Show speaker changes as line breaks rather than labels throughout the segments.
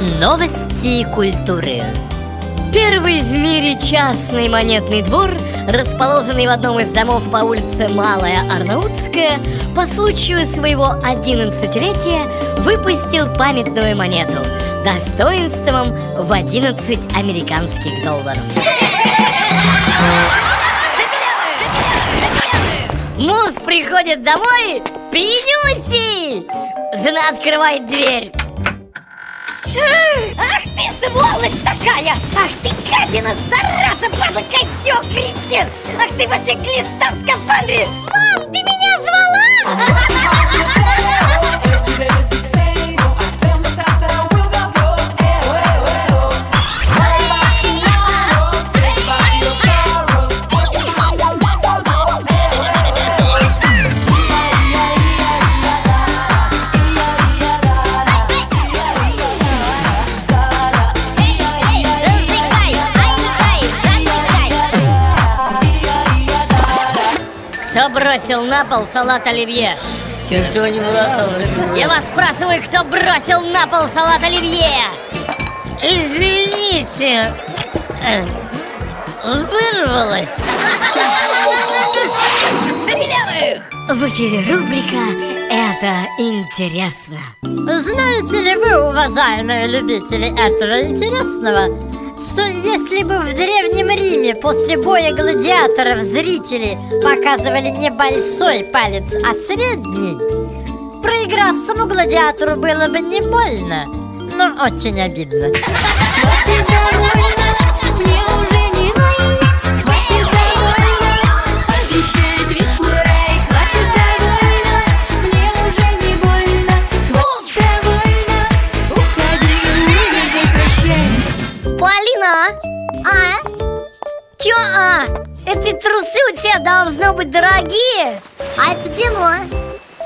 Новости культуры Первый в мире частный монетный двор, расположенный в одном из домов по улице Малая Арнаутская, по случаю своего 11-летия выпустил памятную монету достоинством в 11 американских долларов. Муж приходит домой, пьянюсей! Жена открывает дверь.
Ах ты сволочь такая! Ах ты гадина, зараза, падла, козёл, кретин! Ах ты мотоциклист в скафандре! Мам, ты меня звала?
Кто бросил на пол салат оливье?
Никто не бросал.
Я вас спрашиваю, кто бросил на пол салат оливье? Извините, Э, вырвалась. В эфире рубрика «Это интересно».
Знаете ли вы, уважаемые любители этого интересного, что если бы в Древнем Риме после боя гладиаторов зрители показывали не большой палец, а средний, проигравшему гладиатору было бы не больно, но очень обидно.
Полина, а? Чё, а? Эти трусы у тебя должно быть дорогие
А почему?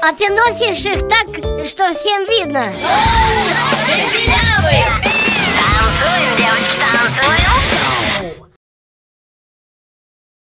А ты носишь их так, что всем видно
Танцуем,